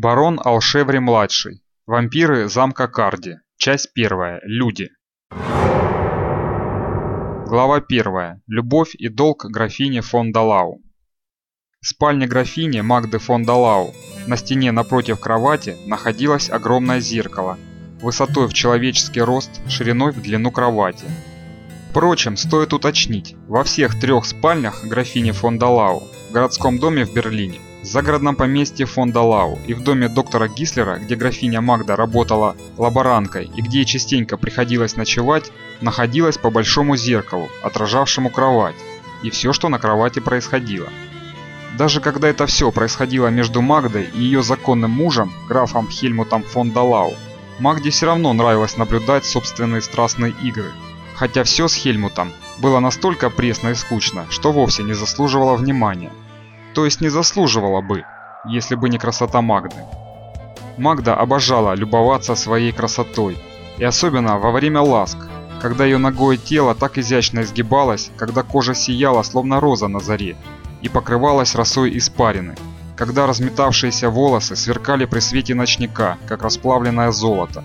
Барон Алшеври-младший. Вампиры замка Карди. Часть первая. Люди. Глава первая. Любовь и долг графини фон Далау. В спальне графини Магды фон Далау на стене напротив кровати находилось огромное зеркало, высотой в человеческий рост, шириной в длину кровати. Впрочем, стоит уточнить, во всех трех спальнях графини фон Далау в городском доме в Берлине загородном поместье фонда Лау и в доме доктора Гислера, где графиня Магда работала лаборанткой и где ей частенько приходилось ночевать, находилось по большому зеркалу, отражавшему кровать, и все, что на кровати происходило. Даже когда это все происходило между Магдой и ее законным мужем, графом Хельмутом фон Далау, Магде все равно нравилось наблюдать собственные страстные игры. Хотя все с Хельмутом было настолько пресно и скучно, что вовсе не заслуживало внимания то есть не заслуживала бы, если бы не красота Магды. Магда обожала любоваться своей красотой, и особенно во время ласк, когда ее ногое тело так изящно изгибалось, когда кожа сияла, словно роза на заре, и покрывалась росой испарины, когда разметавшиеся волосы сверкали при свете ночника, как расплавленное золото.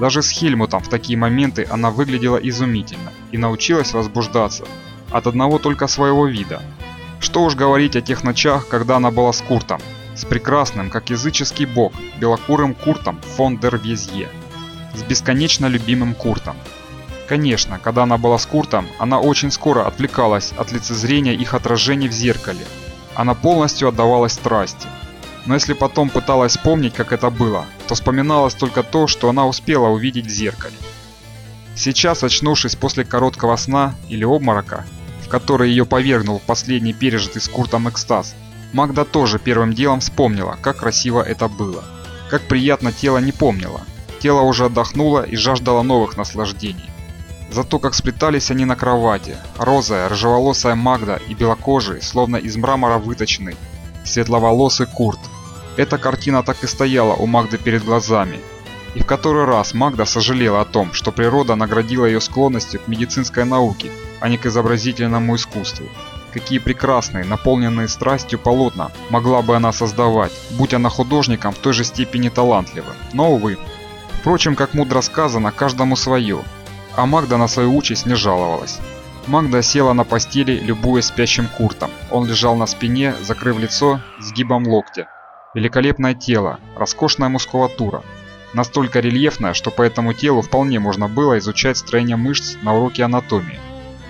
Даже с Хельмутом в такие моменты она выглядела изумительно и научилась возбуждаться от одного только своего вида – что уж говорить о тех ночах, когда она была с Куртом, с прекрасным, как языческий бог, белокурым Куртом фон дер Везье, с бесконечно любимым Куртом. Конечно, когда она была с Куртом, она очень скоро отвлекалась от лицезрения их отражений в зеркале. Она полностью отдавалась страсти. Но если потом пыталась вспомнить, как это было, то вспоминалось только то, что она успела увидеть в зеркале. Сейчас, очнувшись после короткого сна или обморока, который ее повергнул в последний пережитый с Куртом экстаз, Магда тоже первым делом вспомнила, как красиво это было. Как приятно тело не помнило. Тело уже отдохнуло и жаждало новых наслаждений. Зато как сплетались они на кровати, розовая, рыжеволосая Магда и белокожий, словно из мрамора выточенный, светловолосый Курт. Эта картина так и стояла у Магды перед глазами. И в который раз Магда сожалела о том, что природа наградила ее склонностью к медицинской науке а не к изобразительному искусству. Какие прекрасные, наполненные страстью полотна могла бы она создавать, будь она художником в той же степени талантливым. Но, увы. Впрочем, как мудро сказано, каждому свое. А Магда на свою участь не жаловалась. Магда села на постели, любуясь спящим Куртом. Он лежал на спине, закрыв лицо сгибом локтя. Великолепное тело, роскошная мускулатура. Настолько рельефная, что по этому телу вполне можно было изучать строение мышц на уроке анатомии.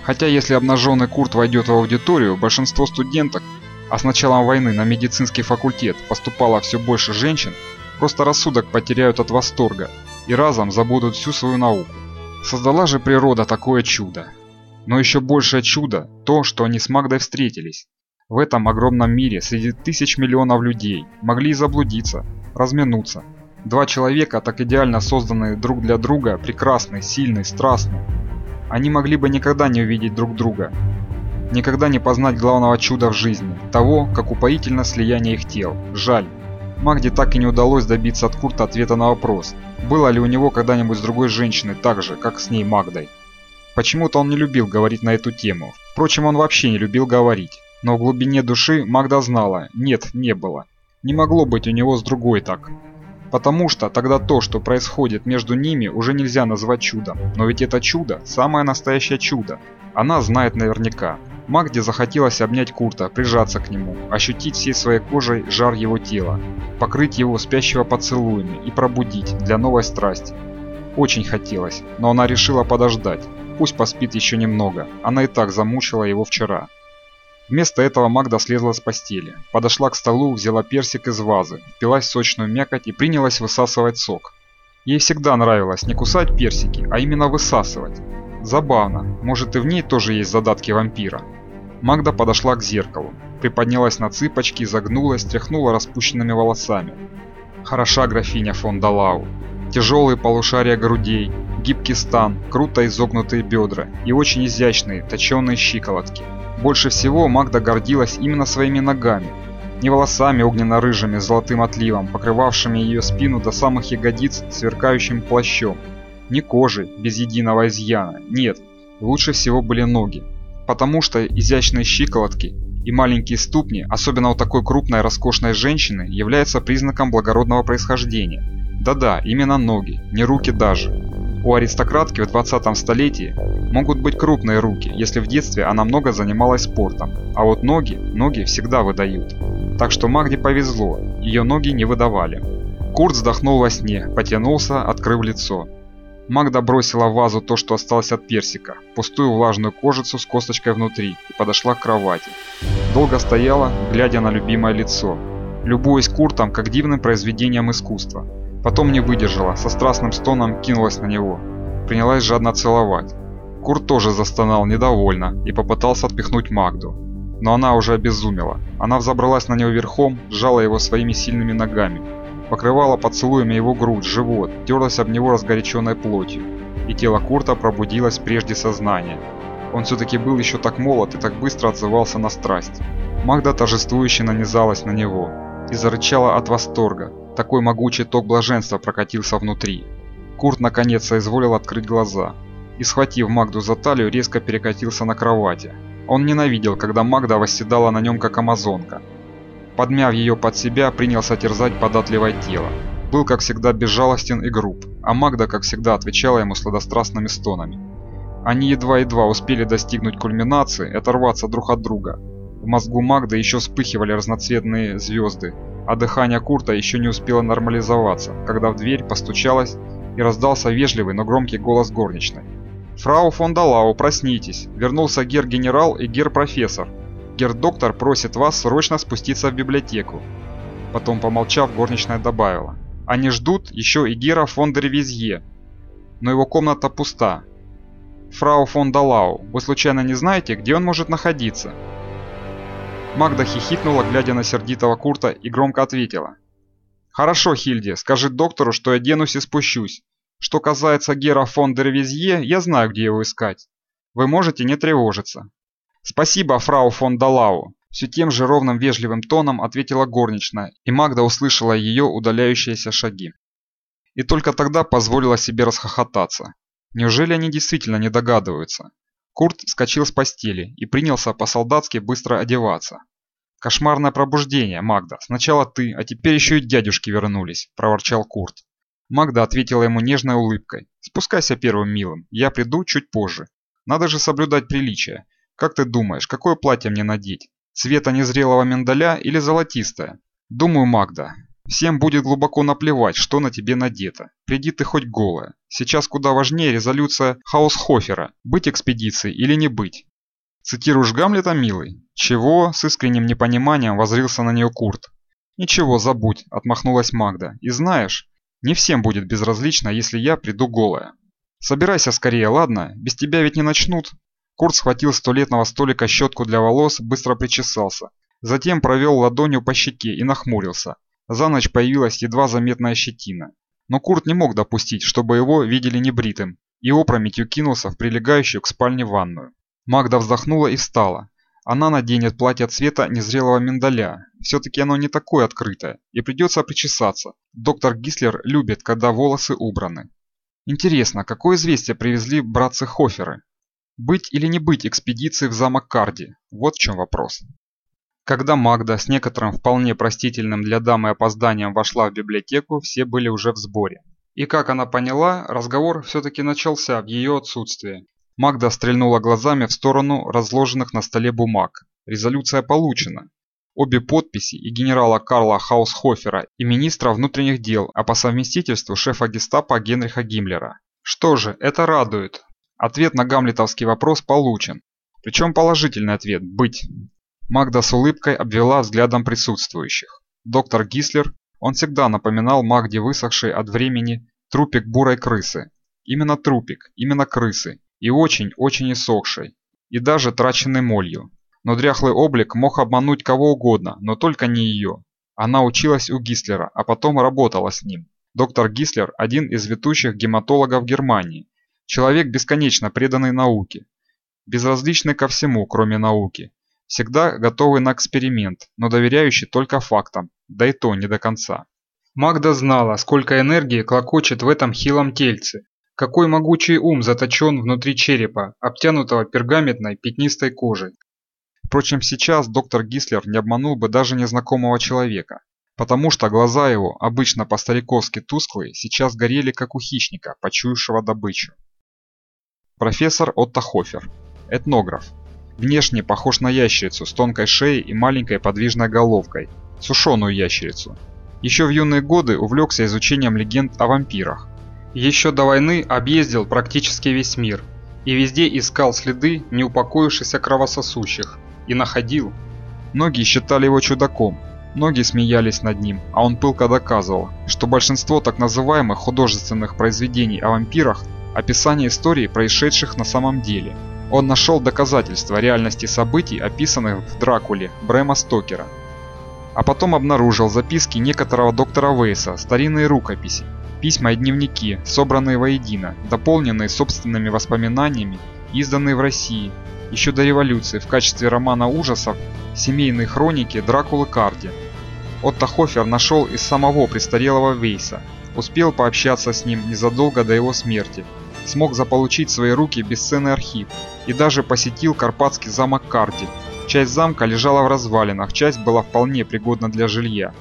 Хотя если обнаженный Курт войдет в аудиторию, большинство студенток, а с началом войны на медицинский факультет поступало все больше женщин, просто рассудок потеряют от восторга и разом забудут всю свою науку. Создала же природа такое чудо. Но еще большее чудо – то, что они с Магдой встретились. В этом огромном мире среди тысяч миллионов людей могли заблудиться, разминуться. Два человека, так идеально созданные друг для друга, прекрасные, сильные, страстные, они могли бы никогда не увидеть друг друга, никогда не познать главного чуда в жизни, того, как упоительно слияние их тел. Жаль. Магде так и не удалось добиться от Курта ответа на вопрос, было ли у него когда-нибудь с другой женщиной так же, как с ней Магдой. Почему-то он не любил говорить на эту тему. Впрочем, он вообще не любил говорить. Но в глубине души Магда знала, нет, не было. Не могло быть у него с другой так. Потому что тогда то, что происходит между ними, уже нельзя назвать чудом. Но ведь это чудо, самое настоящее чудо. Она знает наверняка. Магде захотелось обнять Курта, прижаться к нему, ощутить всей своей кожей жар его тела, покрыть его спящего поцелуями и пробудить для новой страсти. Очень хотелось, но она решила подождать. Пусть поспит еще немного, она и так замучила его вчера. Вместо этого Магда слезла с постели, подошла к столу, взяла персик из вазы, впилась в сочную мякоть и принялась высасывать сок. Ей всегда нравилось не кусать персики, а именно высасывать. Забавно, может и в ней тоже есть задатки вампира. Магда подошла к зеркалу, приподнялась на цыпочки, загнулась, тряхнула распущенными волосами. Хороша графиня фон Далау. Тяжелые полушария грудей, гибкий стан, круто изогнутые бедра и очень изящные, точеные щиколотки – больше всего Магда гордилась именно своими ногами. Не волосами огненно-рыжими с золотым отливом, покрывавшими ее спину до самых ягодиц сверкающим плащом. Не кожей, без единого изъяна. Нет, лучше всего были ноги. Потому что изящные щиколотки И маленькие ступни, особенно у такой крупной роскошной женщины, являются признаком благородного происхождения. Да-да, именно ноги, не руки даже. У аристократки в 20 столетии могут быть крупные руки, если в детстве она много занималась спортом, а вот ноги, ноги всегда выдают. Так что Магде повезло, ее ноги не выдавали. Курт вздохнул во сне, потянулся, открыв лицо. Магда бросила в вазу то, что осталось от персика, пустую влажную кожицу с косточкой внутри, и подошла к кровати. Долго стояла, глядя на любимое лицо, любуясь Куртом как дивным произведением искусства. Потом не выдержала, со страстным стоном кинулась на него. Принялась жадно целовать. Курт тоже застонал недовольно и попытался отпихнуть Магду. Но она уже обезумела. Она взобралась на него верхом, сжала его своими сильными ногами, покрывала поцелуями его грудь, живот, терлась об него разгоряченной плотью, и тело Курта пробудилось прежде сознания. Он все-таки был еще так молод и так быстро отзывался на страсть. Магда торжествующе нанизалась на него и зарычала от восторга. Такой могучий ток блаженства прокатился внутри. Курт наконец соизволил открыть глаза и, схватив Магду за талию, резко перекатился на кровати. Он ненавидел, когда Магда восседала на нем как амазонка, подмяв ее под себя, принялся терзать податливое тело. Был, как всегда, безжалостен и груб, а Магда, как всегда, отвечала ему сладострастными стонами. Они едва-едва успели достигнуть кульминации и оторваться друг от друга. В мозгу Магды еще вспыхивали разноцветные звезды, а дыхание Курта еще не успело нормализоваться, когда в дверь постучалась и раздался вежливый, но громкий голос горничной. «Фрау фон Далау, проснитесь! Вернулся гер-генерал и гер-профессор. Гердоктор просит вас срочно спуститься в библиотеку. Потом, помолчав, горничная добавила. Они ждут еще и Гера фон дер Визье. Но его комната пуста. Фрау фон Далау, вы случайно не знаете, где он может находиться? Магда хихикнула, глядя на сердитого Курта, и громко ответила. «Хорошо, Хильде, скажи доктору, что я денусь и спущусь. Что касается Гера фон дер Визье, я знаю, где его искать. Вы можете не тревожиться. «Спасибо, фрау фон Далау!» Все тем же ровным вежливым тоном ответила горничная, и Магда услышала ее удаляющиеся шаги. И только тогда позволила себе расхохотаться. Неужели они действительно не догадываются? Курт вскочил с постели и принялся по-солдатски быстро одеваться. «Кошмарное пробуждение, Магда. Сначала ты, а теперь еще и дядюшки вернулись», – проворчал Курт. Магда ответила ему нежной улыбкой. «Спускайся первым, милым. Я приду чуть позже. Надо же соблюдать приличие. Как ты думаешь, какое платье мне надеть? Цвета незрелого миндаля или золотистое? Думаю, Магда. Всем будет глубоко наплевать, что на тебе надето. Приди ты хоть голая. Сейчас куда важнее резолюция Хаусхофера. Быть экспедицией или не быть. Цитируешь Гамлета, милый? Чего? С искренним непониманием возрился на нее Курт. Ничего, забудь, отмахнулась Магда. И знаешь, не всем будет безразлично, если я приду голая. Собирайся скорее, ладно? Без тебя ведь не начнут. Курт схватил с туалетного столика щетку для волос, быстро причесался. Затем провел ладонью по щеке и нахмурился. За ночь появилась едва заметная щетина. Но Курт не мог допустить, чтобы его видели небритым, и опрометью кинулся в прилегающую к спальне ванную. Магда вздохнула и встала. Она наденет платье цвета незрелого миндаля. Все-таки оно не такое открытое, и придется причесаться. Доктор Гислер любит, когда волосы убраны. Интересно, какое известие привезли братцы Хоферы? Быть или не быть экспедиции в замок Карди? Вот в чем вопрос. Когда Магда с некоторым вполне простительным для дамы опозданием вошла в библиотеку, все были уже в сборе. И как она поняла, разговор все-таки начался в ее отсутствие. Магда стрельнула глазами в сторону разложенных на столе бумаг. Резолюция получена. Обе подписи и генерала Карла Хаусхофера, и министра внутренних дел, а по совместительству шефа гестапо Генриха Гиммлера. Что же, это радует. Ответ на гамлетовский вопрос получен. Причем положительный ответ – быть. Магда с улыбкой обвела взглядом присутствующих. Доктор Гислер, он всегда напоминал Магде высохший от времени трупик бурой крысы. Именно трупик, именно крысы. И очень-очень иссохшей. И даже траченной молью. Но дряхлый облик мог обмануть кого угодно, но только не ее. Она училась у Гислера, а потом работала с ним. Доктор Гислер – один из ведущих гематологов Германии Человек бесконечно преданный науке, безразличный ко всему, кроме науки, всегда готовый на эксперимент, но доверяющий только фактам, да и то не до конца. Магда знала, сколько энергии клокочет в этом хилом тельце, какой могучий ум заточен внутри черепа, обтянутого пергаментной пятнистой кожей. Впрочем, сейчас доктор Гислер не обманул бы даже незнакомого человека, потому что глаза его, обычно по-стариковски тусклые, сейчас горели как у хищника, почуявшего добычу. Профессор Отто Хофер, этнограф. Внешне похож на ящерицу с тонкой шеей и маленькой подвижной головкой, сушеную ящерицу. Еще в юные годы увлекся изучением легенд о вампирах. Еще до войны объездил практически весь мир и везде искал следы неупокоившихся кровососущих и находил. Многие считали его чудаком, многие смеялись над ним, а он пылко доказывал, что большинство так называемых художественных произведений о вампирах – описание историй, происшедших на самом деле – он нашел доказательства реальности событий, описанных в Дракуле Брэма Стокера. А потом обнаружил записки некоторого доктора Вейса, старинные рукописи, письма и дневники, собранные воедино, дополненные собственными воспоминаниями, изданные в России, еще до революции в качестве романа ужасов «Семейные хроники Дракулы Карди». Отто Хофер нашел из самого престарелого Вейса, успел пообщаться с ним незадолго до его смерти смог заполучить в свои руки бесценный архив и даже посетил Карпатский замок Карди. Часть замка лежала в развалинах, часть была вполне пригодна для жилья.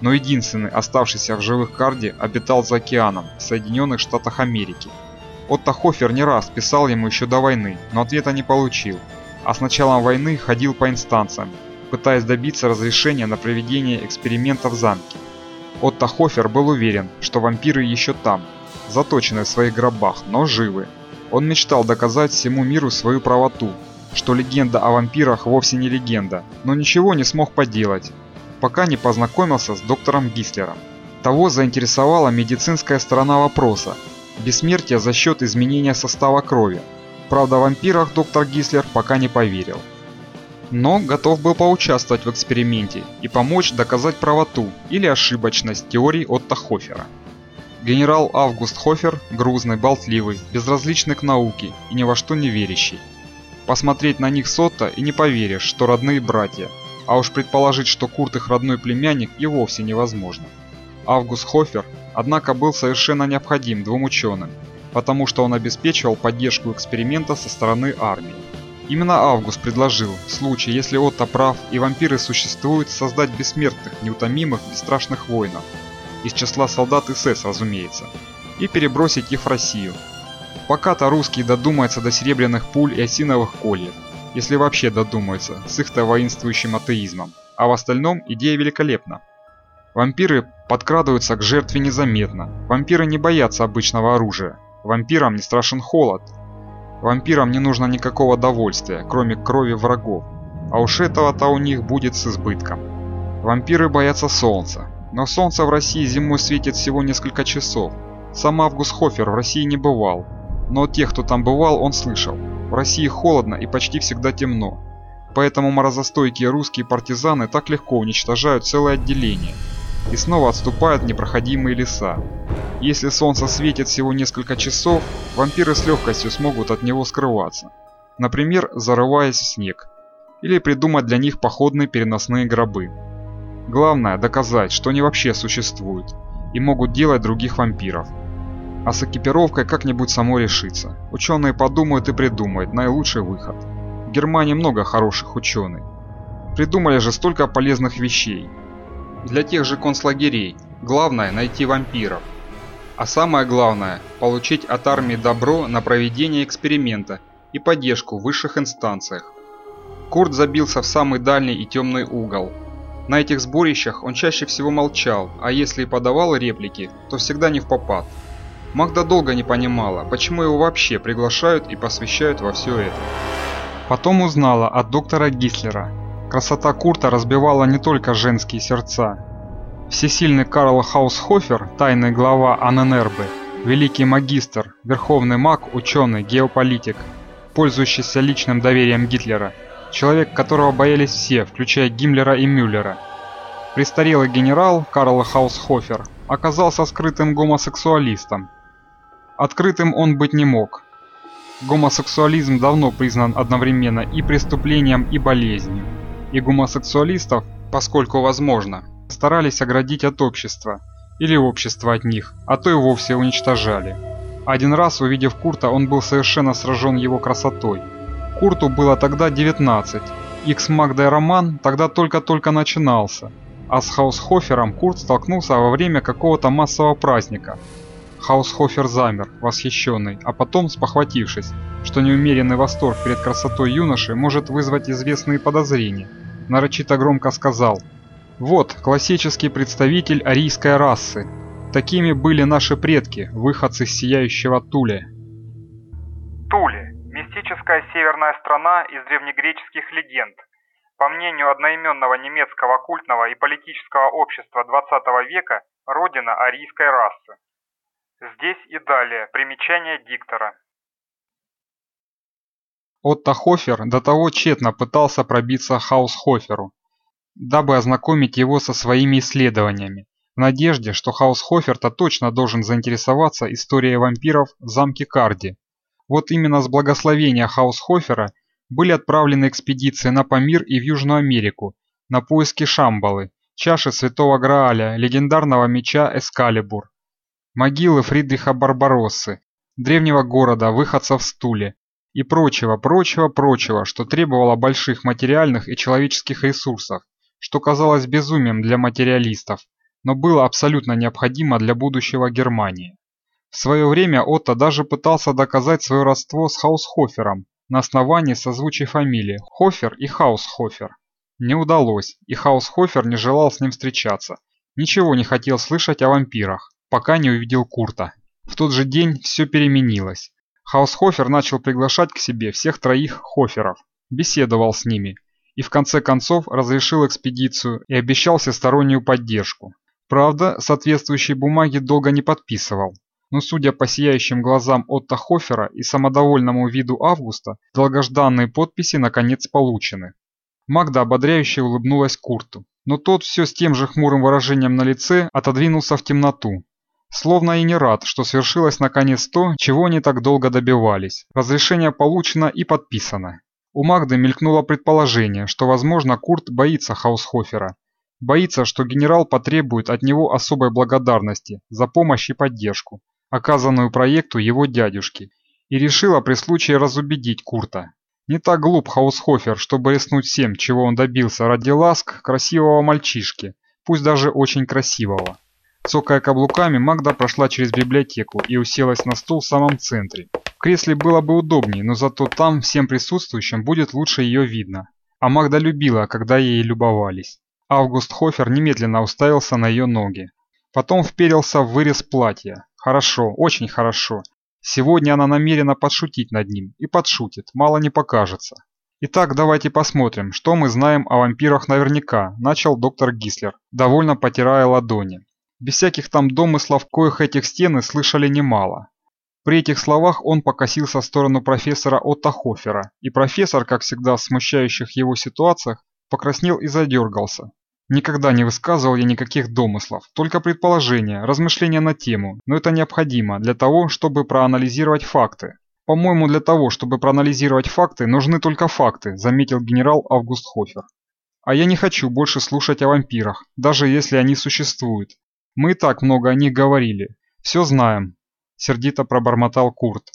Но единственный оставшийся в живых Карди обитал за океаном, в Соединенных Штатах Америки. Отто Хофер не раз писал ему еще до войны, но ответа не получил, а с началом войны ходил по инстанциям, пытаясь добиться разрешения на проведение экспериментов в замке. Отто Хофер был уверен, что вампиры еще там, заточены в своих гробах, но живы. Он мечтал доказать всему миру свою правоту, что легенда о вампирах вовсе не легенда, но ничего не смог поделать, пока не познакомился с доктором Гислером. Того заинтересовала медицинская сторона вопроса – бессмертие за счет изменения состава крови. Правда, в вампирах доктор Гислер пока не поверил. Но готов был поучаствовать в эксперименте и помочь доказать правоту или ошибочность теорий Отто Хофера. Генерал Август Хофер, грузный, болтливый, безразличный к науке и ни во что не верящий. Посмотреть на них Сотто и не поверишь, что родные братья, а уж предположить, что Курт их родной племянник и вовсе невозможно. Август Хофер, однако, был совершенно необходим двум ученым, потому что он обеспечивал поддержку эксперимента со стороны армии. Именно Август предложил, в случае, если Отто прав и вампиры существуют, создать бессмертных, неутомимых, бесстрашных воинов – из числа солдат СС, разумеется, и перебросить их в Россию. Пока-то русские додумаются до серебряных пуль и осиновых кольев, если вообще додумаются, с их-то воинствующим атеизмом. А в остальном идея великолепна. Вампиры подкрадываются к жертве незаметно. Вампиры не боятся обычного оружия. Вампирам не страшен холод. Вампирам не нужно никакого довольствия, кроме крови врагов. А уж этого-то у них будет с избытком. Вампиры боятся солнца, но солнце в России зимой светит всего несколько часов. Сам Август Хофер в России не бывал, но тех, кто там бывал, он слышал. В России холодно и почти всегда темно. Поэтому морозостойкие русские партизаны так легко уничтожают целое отделение и снова отступают в непроходимые леса. Если солнце светит всего несколько часов, вампиры с легкостью смогут от него скрываться. Например, зарываясь в снег. Или придумать для них походные переносные гробы. Главное доказать, что они вообще существуют и могут делать других вампиров. А с экипировкой как-нибудь само решится. Ученые подумают и придумают наилучший выход. В Германии много хороших ученых. Придумали же столько полезных вещей. Для тех же концлагерей главное найти вампиров. А самое главное – получить от армии добро на проведение эксперимента и поддержку в высших инстанциях. Курт забился в самый дальний и темный угол – на этих сборищах он чаще всего молчал, а если и подавал реплики, то всегда не в попад. Магда долго не понимала, почему его вообще приглашают и посвящают во все это. Потом узнала от доктора Гислера. Красота Курта разбивала не только женские сердца. Всесильный Карл Хаусхофер, тайный глава Анненербы, великий магистр, верховный маг, ученый, геополитик, пользующийся личным доверием Гитлера – человек, которого боялись все, включая Гиммлера и Мюллера. Престарелый генерал Карл Хаусхофер оказался скрытым гомосексуалистом. Открытым он быть не мог. Гомосексуализм давно признан одновременно и преступлением, и болезнью. И гомосексуалистов, поскольку возможно, старались оградить от общества, или общество от них, а то и вовсе уничтожали. Один раз, увидев Курта, он был совершенно сражен его красотой – Курту было тогда 19, Их с Магдой роман тогда только-только начинался, а с Хаусхофером Курт столкнулся во время какого-то массового праздника. Хаусхофер замер, восхищенный, а потом, спохватившись, что неумеренный восторг перед красотой юноши может вызвать известные подозрения, нарочито громко сказал «Вот, классический представитель арийской расы. Такими были наши предки, выходцы с сияющего Туле». Мистическая северная страна из древнегреческих легенд. По мнению одноименного немецкого культного и политического общества XX века, родина арийской расы. Здесь и далее примечание диктора. Отто Хофер до того тщетно пытался пробиться Хаусхоферу, дабы ознакомить его со своими исследованиями, в надежде, что Хаусхофер-то точно должен заинтересоваться историей вампиров в замке Карди. Вот именно с благословения Хаусхофера были отправлены экспедиции на Памир и в Южную Америку на поиски Шамбалы, чаши Святого Грааля, легендарного меча Эскалибур, могилы Фридриха Барбароссы, древнего города, выходца в стуле и прочего, прочего, прочего, что требовало больших материальных и человеческих ресурсов, что казалось безумием для материалистов, но было абсолютно необходимо для будущего Германии. В свое время Отто даже пытался доказать свое родство с Хаусхофером на основании созвучий фамилии Хофер и Хаусхофер. Не удалось, и Хаусхофер не желал с ним встречаться, ничего не хотел слышать о вампирах пока не увидел Курта. В тот же день все переменилось. Хаусхофер начал приглашать к себе всех троих Хоферов, беседовал с ними и в конце концов разрешил экспедицию и обещал всестороннюю поддержку. Правда, соответствующие бумаги долго не подписывал, но судя по сияющим глазам Отто Хофера и самодовольному виду Августа, долгожданные подписи наконец получены. Магда ободряюще улыбнулась Курту, но тот все с тем же хмурым выражением на лице отодвинулся в темноту, Словно и не рад, что свершилось наконец то, чего они так долго добивались. Разрешение получено и подписано. У Магды мелькнуло предположение, что, возможно, Курт боится Хаусхофера. Боится, что генерал потребует от него особой благодарности за помощь и поддержку, оказанную проекту его дядюшки, и решила при случае разубедить Курта. Не так глуп Хаусхофер, чтобы рискнуть всем, чего он добился ради ласк красивого мальчишки, пусть даже очень красивого. Цокая каблуками, Магда прошла через библиотеку и уселась на стул в самом центре. В кресле было бы удобнее, но зато там всем присутствующим будет лучше ее видно. А Магда любила, когда ей любовались. Август Хофер немедленно уставился на ее ноги. Потом вперился в вырез платья. Хорошо, очень хорошо. Сегодня она намерена подшутить над ним. И подшутит, мало не покажется. Итак, давайте посмотрим, что мы знаем о вампирах наверняка, начал доктор Гислер, довольно потирая ладони. Без всяких там домыслов, коих этих стены слышали немало. При этих словах он покосился в сторону профессора Отто Хофера, и профессор, как всегда в смущающих его ситуациях, покраснел и задергался. Никогда не высказывал я никаких домыслов, только предположения, размышления на тему, но это необходимо для того, чтобы проанализировать факты. По-моему, для того, чтобы проанализировать факты, нужны только факты, заметил генерал Август Хофер. А я не хочу больше слушать о вампирах, даже если они существуют, мы и так много о них говорили. Все знаем, сердито пробормотал Курт.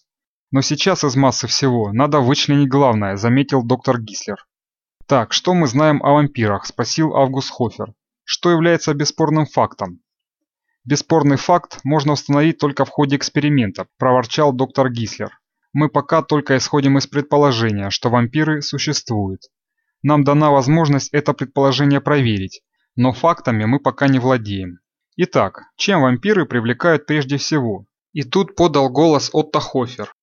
Но сейчас из массы всего надо вычленить главное, заметил доктор Гислер. Так, что мы знаем о вампирах? спросил Август Хофер. Что является бесспорным фактом? Бесспорный факт можно установить только в ходе эксперимента, проворчал доктор Гислер. Мы пока только исходим из предположения, что вампиры существуют. Нам дана возможность это предположение проверить, но фактами мы пока не владеем. Итак, чем вампиры привлекают прежде всего? И тут подал голос Отто Хофер.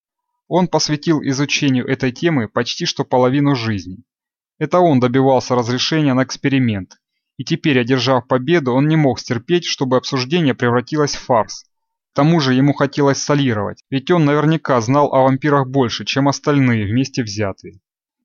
Он посвятил изучению этой темы почти что половину жизни. Это он добивался разрешения на эксперимент. И теперь, одержав победу, он не мог стерпеть, чтобы обсуждение превратилось в фарс. К тому же ему хотелось солировать, ведь он наверняка знал о вампирах больше, чем остальные вместе взятые.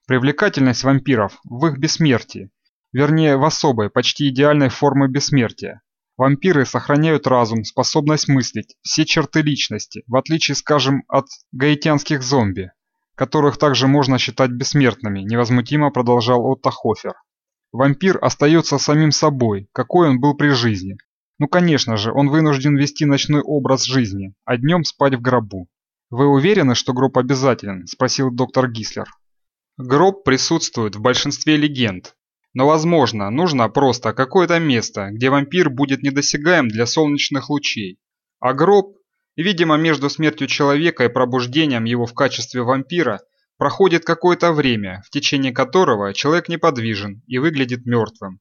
Привлекательность вампиров в их бессмертии, вернее в особой, почти идеальной форме бессмертия, Вампиры сохраняют разум, способность мыслить, все черты личности, в отличие, скажем, от гаитянских зомби, которых также можно считать бессмертными, невозмутимо продолжал Отто Хофер. Вампир остается самим собой, какой он был при жизни. Ну конечно же, он вынужден вести ночной образ жизни, а днем спать в гробу. «Вы уверены, что гроб обязателен?» – спросил доктор Гислер. Гроб присутствует в большинстве легенд, но возможно, нужно просто какое-то место, где вампир будет недосягаем для солнечных лучей. А гроб, видимо, между смертью человека и пробуждением его в качестве вампира, проходит какое-то время, в течение которого человек неподвижен и выглядит мертвым.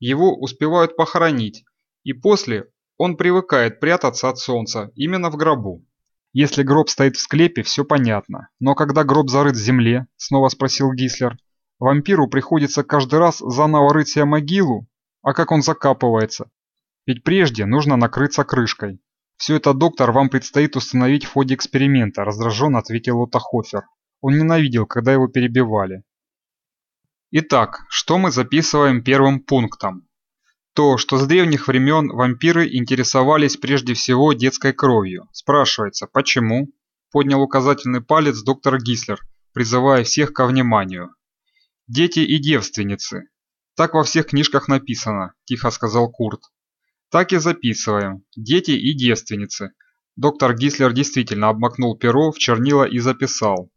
Его успевают похоронить, и после он привыкает прятаться от солнца именно в гробу. Если гроб стоит в склепе, все понятно. Но когда гроб зарыт в земле, снова спросил Гислер, Вампиру приходится каждый раз заново рыть себе могилу, а как он закапывается? Ведь прежде нужно накрыться крышкой. Все это, доктор, вам предстоит установить в ходе эксперимента, раздраженно ответил Отто Хофер. Он ненавидел, когда его перебивали. Итак, что мы записываем первым пунктом? То, что с древних времен вампиры интересовались прежде всего детской кровью. Спрашивается, почему? Поднял указательный палец доктор Гислер, призывая всех ко вниманию. «Дети и девственницы». «Так во всех книжках написано», – тихо сказал Курт. «Так и записываем. Дети и девственницы». Доктор Гислер действительно обмакнул перо в чернила и записал.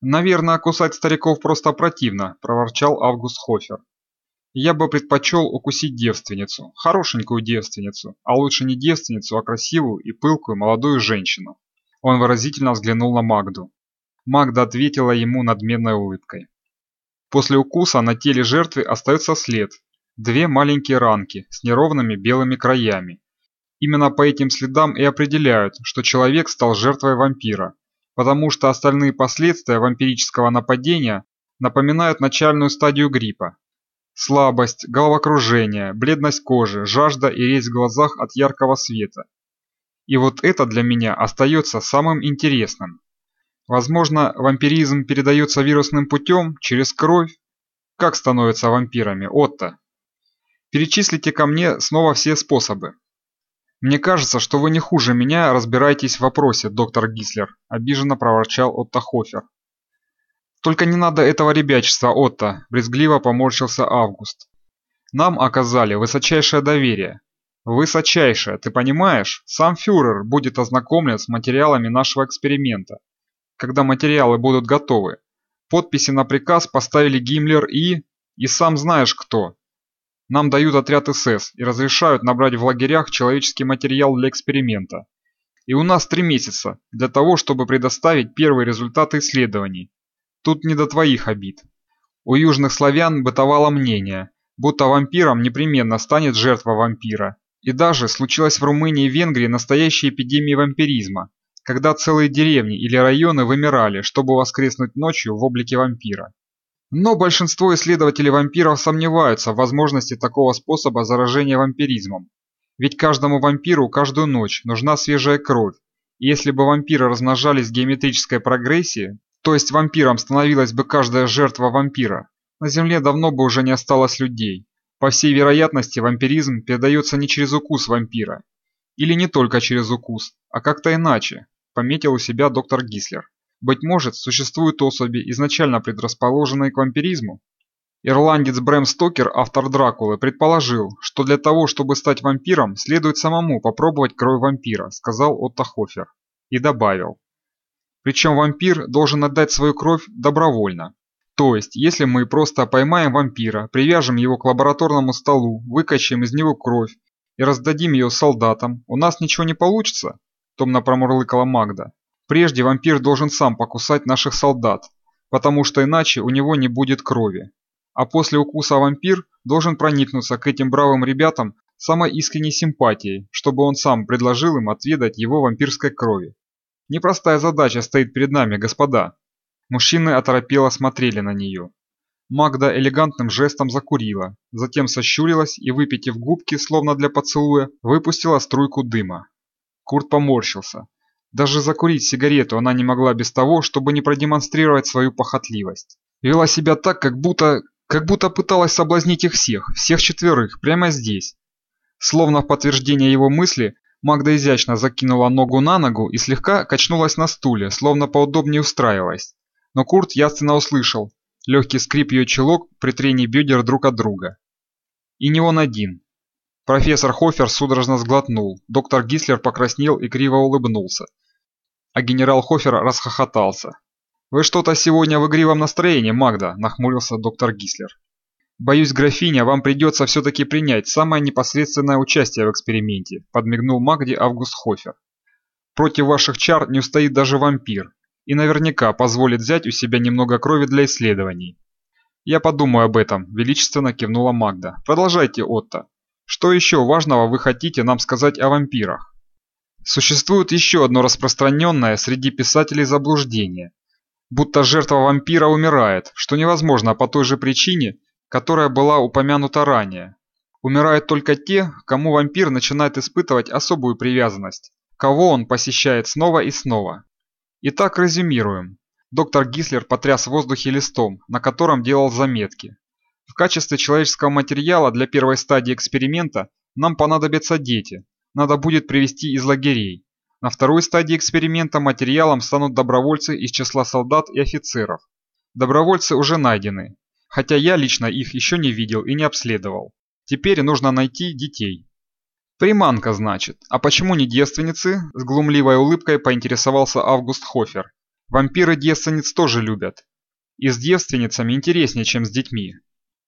«Наверное, кусать стариков просто противно», – проворчал Август Хофер. «Я бы предпочел укусить девственницу, хорошенькую девственницу, а лучше не девственницу, а красивую и пылкую молодую женщину». Он выразительно взглянул на Магду. Магда ответила ему надменной улыбкой. После укуса на теле жертвы остается след. Две маленькие ранки с неровными белыми краями. Именно по этим следам и определяют, что человек стал жертвой вампира, потому что остальные последствия вампирического нападения напоминают начальную стадию гриппа. Слабость, головокружение, бледность кожи, жажда и резь в глазах от яркого света. И вот это для меня остается самым интересным. Возможно, вампиризм передается вирусным путем, через кровь? Как становятся вампирами, Отто? Перечислите ко мне снова все способы. Мне кажется, что вы не хуже меня разбираетесь в вопросе, доктор Гислер, обиженно проворчал Отто Хофер. Только не надо этого ребячества, Отто, брезгливо поморщился Август. Нам оказали высочайшее доверие. Высочайшее, ты понимаешь? Сам фюрер будет ознакомлен с материалами нашего эксперимента когда материалы будут готовы. Подписи на приказ поставили Гиммлер и... и сам знаешь кто. Нам дают отряд СС и разрешают набрать в лагерях человеческий материал для эксперимента. И у нас три месяца для того, чтобы предоставить первые результаты исследований. Тут не до твоих обид. У южных славян бытовало мнение, будто вампиром непременно станет жертва вампира. И даже случилась в Румынии и Венгрии настоящая эпидемия вампиризма, когда целые деревни или районы вымирали, чтобы воскреснуть ночью в облике вампира. Но большинство исследователей вампиров сомневаются в возможности такого способа заражения вампиризмом. Ведь каждому вампиру каждую ночь нужна свежая кровь. И если бы вампиры размножались в геометрической прогрессии, то есть вампиром становилась бы каждая жертва вампира, на Земле давно бы уже не осталось людей. По всей вероятности, вампиризм передается не через укус вампира. Или не только через укус, а как-то иначе, пометил у себя доктор Гислер. Быть может, существуют особи, изначально предрасположенные к вампиризму? Ирландец Брэм Стокер, автор Дракулы, предположил, что для того, чтобы стать вампиром, следует самому попробовать кровь вампира, сказал Отто Хофер. И добавил. Причем вампир должен отдать свою кровь добровольно. То есть, если мы просто поймаем вампира, привяжем его к лабораторному столу, выкачаем из него кровь и раздадим ее солдатам, у нас ничего не получится? томно промурлыкала Магда. Прежде вампир должен сам покусать наших солдат, потому что иначе у него не будет крови. А после укуса вампир должен проникнуться к этим бравым ребятам самой искренней симпатией, чтобы он сам предложил им отведать его вампирской крови. Непростая задача стоит перед нами, господа. Мужчины оторопело смотрели на нее. Магда элегантным жестом закурила, затем сощурилась и, выпитив губки, словно для поцелуя, выпустила струйку дыма. Курт поморщился. Даже закурить сигарету она не могла без того, чтобы не продемонстрировать свою похотливость. Вела себя так, как будто, как будто пыталась соблазнить их всех, всех четверых, прямо здесь. Словно в подтверждение его мысли, Магда изящно закинула ногу на ногу и слегка качнулась на стуле, словно поудобнее устраиваясь. Но Курт ясно услышал легкий скрип ее челок при трении бедер друг от друга. И не он один. Профессор Хофер судорожно сглотнул, доктор Гислер покраснел и криво улыбнулся. А генерал Хофер расхохотался. «Вы что-то сегодня в игривом настроении, Магда», – нахмурился доктор Гислер. «Боюсь, графиня, вам придется все-таки принять самое непосредственное участие в эксперименте», – подмигнул Магде Август Хофер. «Против ваших чар не устоит даже вампир, и наверняка позволит взять у себя немного крови для исследований». «Я подумаю об этом», – величественно кивнула Магда. «Продолжайте, Отто. Что еще важного вы хотите нам сказать о вампирах?» Существует еще одно распространенное среди писателей заблуждение, будто жертва вампира умирает, что невозможно по той же причине, которая была упомянута ранее. Умирают только те, кому вампир начинает испытывать особую привязанность, кого он посещает снова и снова. Итак, резюмируем. Доктор Гислер потряс в воздухе листом, на котором делал заметки. В качестве человеческого материала для первой стадии эксперимента нам понадобятся дети. Надо будет привести из лагерей. На второй стадии эксперимента материалом станут добровольцы из числа солдат и офицеров. Добровольцы уже найдены, хотя я лично их еще не видел и не обследовал. Теперь нужно найти детей. Приманка, значит. А почему не девственницы? С глумливой улыбкой поинтересовался Август Хофер. Вампиры девственниц тоже любят. И с девственницами интереснее, чем с детьми.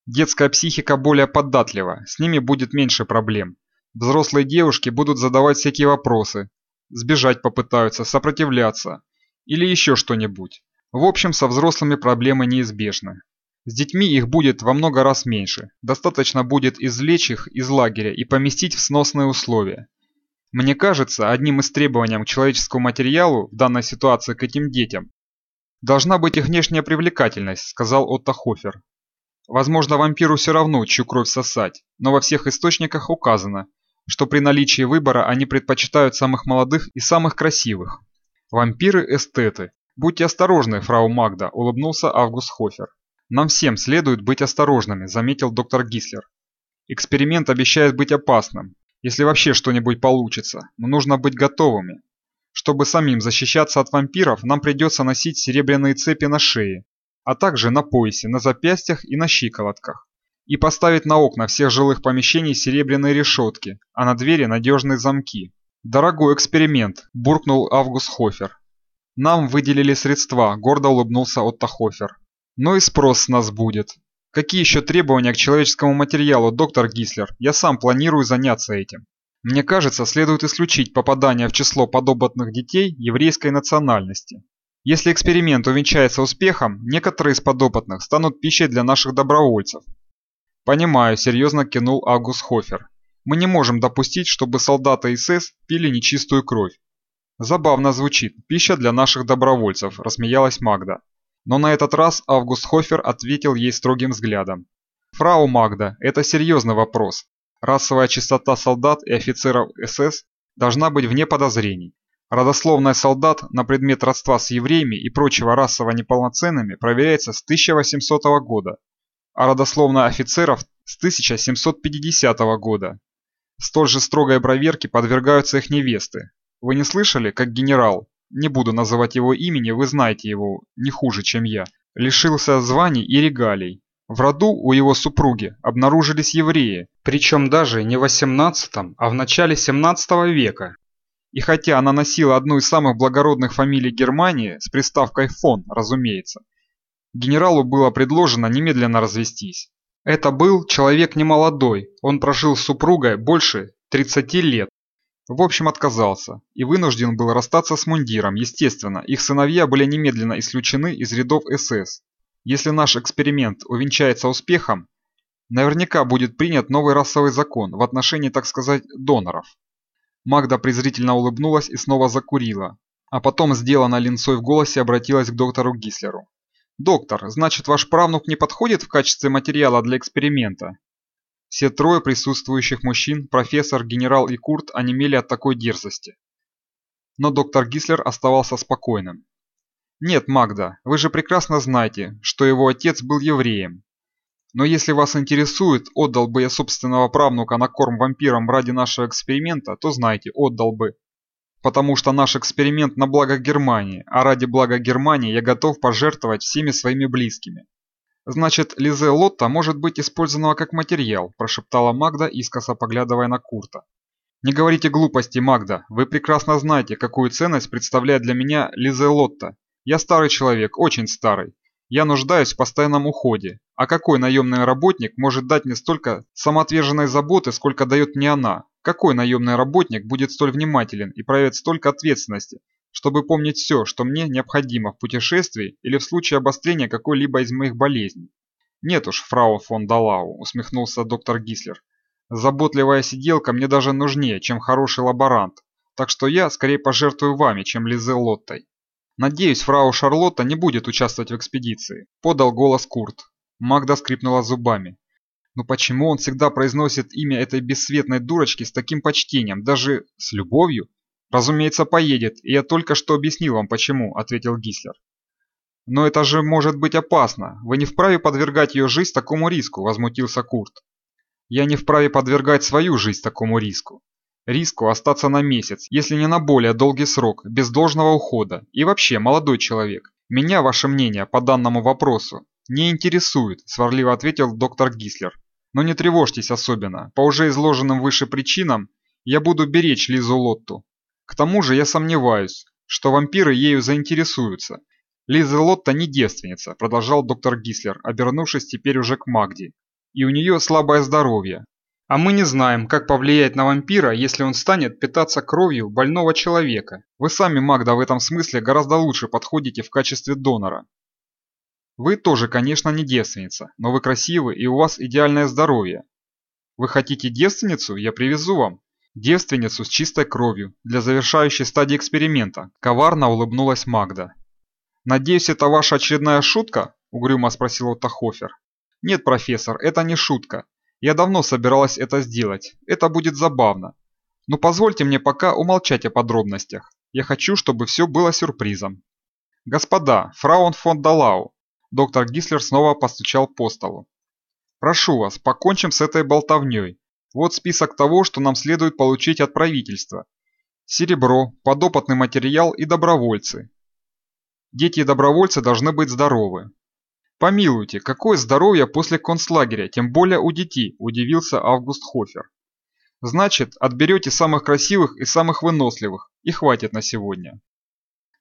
Детская психика более податлива, с ними будет меньше проблем. Взрослые девушки будут задавать всякие вопросы, сбежать попытаются, сопротивляться или еще что-нибудь. В общем, со взрослыми проблемы неизбежны. С детьми их будет во много раз меньше. Достаточно будет извлечь их из лагеря и поместить в сносные условия. Мне кажется, одним из требований к человеческому материалу в данной ситуации к этим детям должна быть их внешняя привлекательность, сказал Отто Хофер. Возможно, вампиру все равно, чью кровь сосать, но во всех источниках указано, что при наличии выбора они предпочитают самых молодых и самых красивых. Вампиры-эстеты. Будьте осторожны, фрау Магда, улыбнулся Август Хофер. Нам всем следует быть осторожными, заметил доктор Гислер. Эксперимент обещает быть опасным, если вообще что-нибудь получится, но нужно быть готовыми. Чтобы самим защищаться от вампиров, нам придется носить серебряные цепи на шее, а также на поясе, на запястьях и на щиколотках и поставить на окна всех жилых помещений серебряные решетки, а на двери надежные замки. «Дорогой эксперимент», – буркнул Август Хофер. «Нам выделили средства», – гордо улыбнулся Отто Хофер. «Но и спрос с нас будет. Какие еще требования к человеческому материалу, доктор Гислер? Я сам планирую заняться этим. Мне кажется, следует исключить попадание в число подопытных детей еврейской национальности. Если эксперимент увенчается успехом, некоторые из подопытных станут пищей для наших добровольцев, «Понимаю», – серьезно кинул Агус Хофер. «Мы не можем допустить, чтобы солдаты СС пили нечистую кровь». «Забавно звучит. Пища для наших добровольцев», – рассмеялась Магда. Но на этот раз Август Хофер ответил ей строгим взглядом. «Фрау Магда, это серьезный вопрос. Расовая чистота солдат и офицеров СС должна быть вне подозрений. Родословная солдат на предмет родства с евреями и прочего расово неполноценными проверяется с 1800 года а родословно офицеров с 1750 года. Столь же строгой проверке подвергаются их невесты. Вы не слышали, как генерал, не буду называть его имени, вы знаете его не хуже, чем я, лишился званий и регалий. В роду у его супруги обнаружились евреи, причем даже не в 18, а в начале 17 века. И хотя она носила одну из самых благородных фамилий Германии с приставкой «фон», разумеется, Генералу было предложено немедленно развестись. Это был человек немолодой, он прожил с супругой больше 30 лет. В общем, отказался и вынужден был расстаться с мундиром. Естественно, их сыновья были немедленно исключены из рядов СС. Если наш эксперимент увенчается успехом, наверняка будет принят новый расовый закон в отношении, так сказать, доноров. Магда презрительно улыбнулась и снова закурила, а потом, сделана линцой в голосе, обратилась к доктору Гислеру. «Доктор, значит ваш правнук не подходит в качестве материала для эксперимента?» Все трое присутствующих мужчин, профессор, генерал и Курт, онемели от такой дерзости. Но доктор Гислер оставался спокойным. «Нет, Магда, вы же прекрасно знаете, что его отец был евреем. Но если вас интересует, отдал бы я собственного правнука на корм вампирам ради нашего эксперимента, то знайте, отдал бы потому что наш эксперимент на благо Германии, а ради блага Германии я готов пожертвовать всеми своими близкими. Значит, Лизе Лотта может быть использована как материал, прошептала Магда, искоса поглядывая на Курта. Не говорите глупости, Магда, вы прекрасно знаете, какую ценность представляет для меня Лизе Лотта. Я старый человек, очень старый. Я нуждаюсь в постоянном уходе. А какой наемный работник может дать мне столько самоотверженной заботы, сколько дает мне она? Какой наемный работник будет столь внимателен и проявит столько ответственности, чтобы помнить все, что мне необходимо в путешествии или в случае обострения какой-либо из моих болезней? Нет уж, фрау фон Далау, усмехнулся доктор Гислер. Заботливая сиделка мне даже нужнее, чем хороший лаборант, так что я скорее пожертвую вами, чем Лизе Лоттой. «Надеюсь, фрау Шарлотта не будет участвовать в экспедиции», – подал голос Курт. Магда скрипнула зубами. «Но почему он всегда произносит имя этой бесцветной дурочки с таким почтением, даже с любовью?» «Разумеется, поедет, и я только что объяснил вам почему», – ответил Гислер. «Но это же может быть опасно. Вы не вправе подвергать ее жизнь такому риску», – возмутился Курт. «Я не вправе подвергать свою жизнь такому риску риску остаться на месяц, если не на более долгий срок, без должного ухода. И вообще, молодой человек, меня ваше мнение по данному вопросу не интересует, сварливо ответил доктор Гислер. Но не тревожьтесь особенно, по уже изложенным выше причинам я буду беречь Лизу Лотту. К тому же я сомневаюсь, что вампиры ею заинтересуются. Лиза Лотта не девственница, продолжал доктор Гислер, обернувшись теперь уже к Магде. И у нее слабое здоровье, а мы не знаем, как повлияет на вампира, если он станет питаться кровью больного человека. Вы сами, Магда, в этом смысле гораздо лучше подходите в качестве донора. Вы тоже, конечно, не девственница, но вы красивы и у вас идеальное здоровье. Вы хотите девственницу? Я привезу вам. Девственницу с чистой кровью, для завершающей стадии эксперимента. Коварно улыбнулась Магда. Надеюсь, это ваша очередная шутка? Угрюмо спросил Отахофер. Нет, профессор, это не шутка. Я давно собиралась это сделать. Это будет забавно. Но позвольте мне пока умолчать о подробностях. Я хочу, чтобы все было сюрпризом. Господа, фраун фон Далау. Доктор Гислер снова постучал по столу. Прошу вас, покончим с этой болтовней. Вот список того, что нам следует получить от правительства. Серебро, подопытный материал и добровольцы. Дети и добровольцы должны быть здоровы. «Помилуйте, какое здоровье после концлагеря, тем более у детей», – удивился Август Хофер. «Значит, отберете самых красивых и самых выносливых, и хватит на сегодня».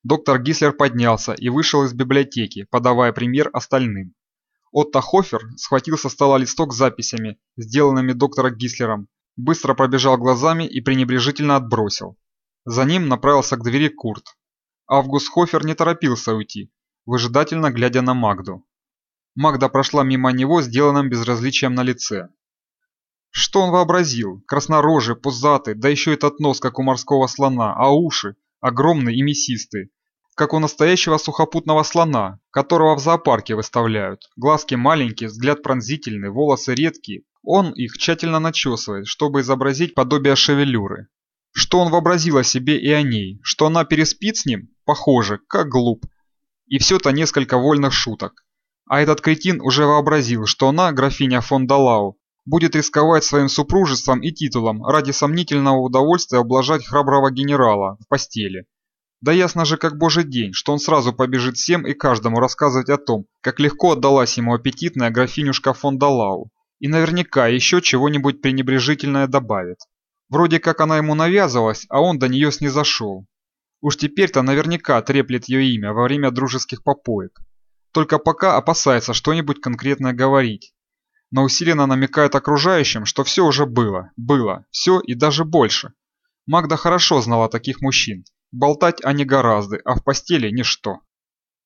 Доктор Гислер поднялся и вышел из библиотеки, подавая пример остальным. Отто Хофер схватил со стола листок с записями, сделанными доктором Гислером, быстро пробежал глазами и пренебрежительно отбросил. За ним направился к двери Курт. Август Хофер не торопился уйти, выжидательно глядя на Магду. Магда прошла мимо него с деланным безразличием на лице. Что он вообразил? Краснорожий, пузатый, да еще этот нос, как у морского слона, а уши огромные и мясистые, как у настоящего сухопутного слона, которого в зоопарке выставляют. Глазки маленькие, взгляд пронзительный, волосы редкие. Он их тщательно начесывает, чтобы изобразить подобие шевелюры. Что он вообразил о себе и о ней? Что она переспит с ним? Похоже, как глуп. И все-то несколько вольных шуток. А этот кретин уже вообразил, что она, графиня фон Далау, будет рисковать своим супружеством и титулом ради сомнительного удовольствия облажать храброго генерала в постели. Да ясно же как божий день, что он сразу побежит всем и каждому рассказывать о том, как легко отдалась ему аппетитная графинюшка фон Далау, и наверняка еще чего-нибудь пренебрежительное добавит. Вроде как она ему навязывалась, а он до нее снизошел. Уж теперь-то наверняка треплет ее имя во время дружеских попоек. Только пока опасается что-нибудь конкретное говорить. Но усиленно намекает окружающим, что все уже было, было, все и даже больше. Магда хорошо знала таких мужчин. Болтать они гораздо, а в постели ничто.